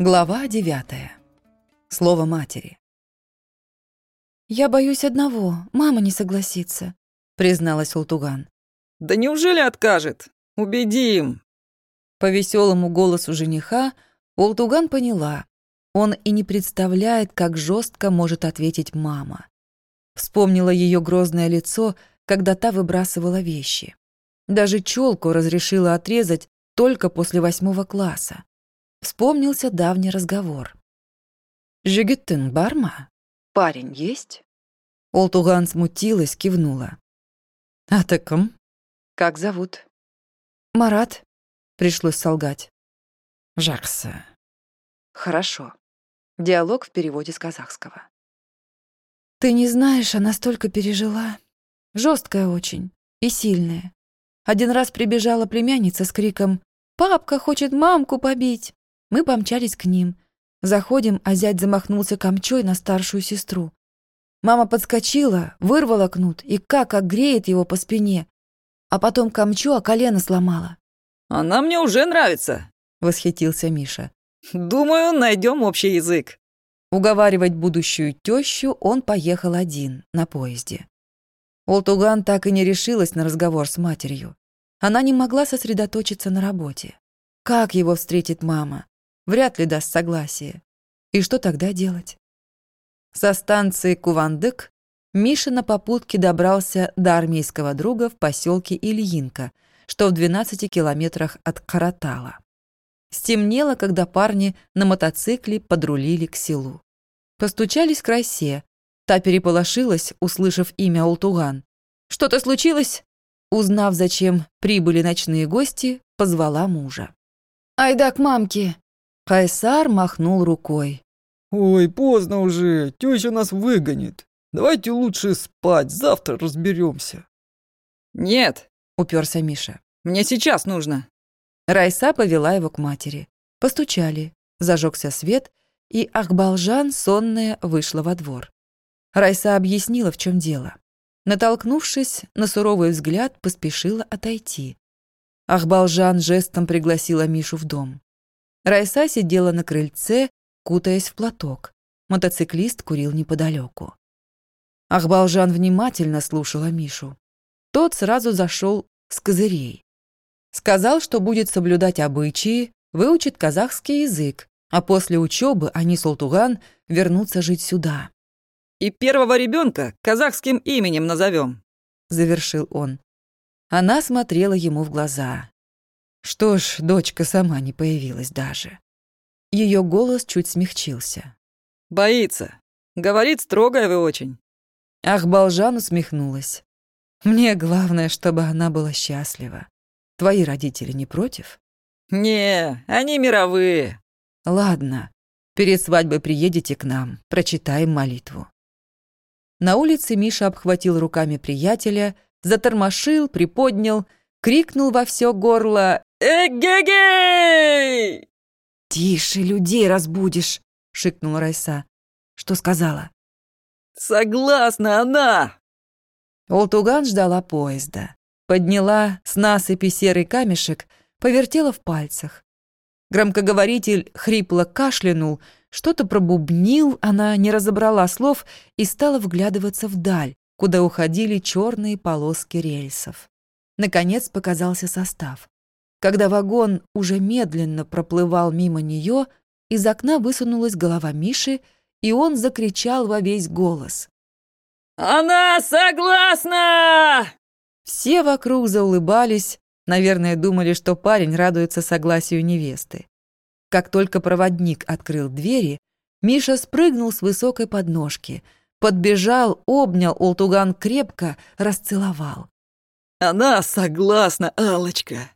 Глава девятая. Слово матери. «Я боюсь одного, мама не согласится», — призналась Ултуган. «Да неужели откажет? Убедим!» По веселому голосу жениха Ултуган поняла, он и не представляет, как жестко может ответить мама. Вспомнила ее грозное лицо, когда та выбрасывала вещи. Даже челку разрешила отрезать только после восьмого класса. Вспомнился давний разговор. «Жигеттен барма? Парень есть?» Олтуган смутилась, кивнула. «А таком?» «Как зовут?» «Марат», — пришлось солгать. «Жакса». «Хорошо». Диалог в переводе с казахского. «Ты не знаешь, она столько пережила. Жесткая очень и сильная. Один раз прибежала племянница с криком «Папка хочет мамку побить!» Мы помчались к ним. Заходим, а зять замахнулся камчой на старшую сестру. Мама подскочила, вырвала кнут и как огреет его по спине. А потом камчу, а колено сломала. «Она мне уже нравится», — восхитился Миша. «Думаю, найдем общий язык». Уговаривать будущую тещу он поехал один, на поезде. Олтуган так и не решилась на разговор с матерью. Она не могла сосредоточиться на работе. Как его встретит мама? Вряд ли даст согласие. И что тогда делать? Со станции Кувандык Миша на попутке добрался до армейского друга в поселке Ильинка, что в 12 километрах от Каратала. Стемнело, когда парни на мотоцикле подрулили к селу. Постучались к Росе. Та переполошилась, услышав имя Ултуган. «Что-то случилось?» Узнав, зачем прибыли ночные гости, позвала мужа. «Айда к мамке!» Кайсар махнул рукой. «Ой, поздно уже, теща нас выгонит. Давайте лучше спать, завтра разберемся. «Нет», — уперся Миша. «Мне сейчас нужно». Райса повела его к матери. Постучали, зажегся свет, и Ахбалжан, сонная, вышла во двор. Райса объяснила, в чем дело. Натолкнувшись на суровый взгляд, поспешила отойти. Ахбалжан жестом пригласила Мишу в дом. Райса сидела на крыльце, кутаясь в платок. Мотоциклист курил неподалеку. Ахбалжан внимательно слушала Мишу. Тот сразу зашел с козырей. Сказал, что будет соблюдать обычаи, выучит казахский язык, а после учебы они с вернутся жить сюда. «И первого ребенка казахским именем назовем», — завершил он. Она смотрела ему в глаза. Что ж, дочка сама не появилась даже. Ее голос чуть смягчился. «Боится. Говорит, строгая вы очень». Ах, Балжан усмехнулась. «Мне главное, чтобы она была счастлива. Твои родители не против?» «Не, они мировые». «Ладно, перед свадьбой приедете к нам, прочитаем молитву». На улице Миша обхватил руками приятеля, затормошил, приподнял, крикнул во все горло «Эгегей!» «Тише, людей разбудишь!» — шикнула Райса. «Что сказала?» «Согласна она!» Олтуган ждала поезда. Подняла с насыпи серый камешек, повертела в пальцах. Громкоговоритель хрипло кашлянул, что-то пробубнил, она не разобрала слов и стала вглядываться вдаль, куда уходили черные полоски рельсов. Наконец показался состав. Когда вагон уже медленно проплывал мимо нее, из окна высунулась голова Миши, и он закричал во весь голос. «Она согласна!» Все вокруг заулыбались, наверное, думали, что парень радуется согласию невесты. Как только проводник открыл двери, Миша спрыгнул с высокой подножки, подбежал, обнял Ултуган крепко, расцеловал. «Она согласна, алочка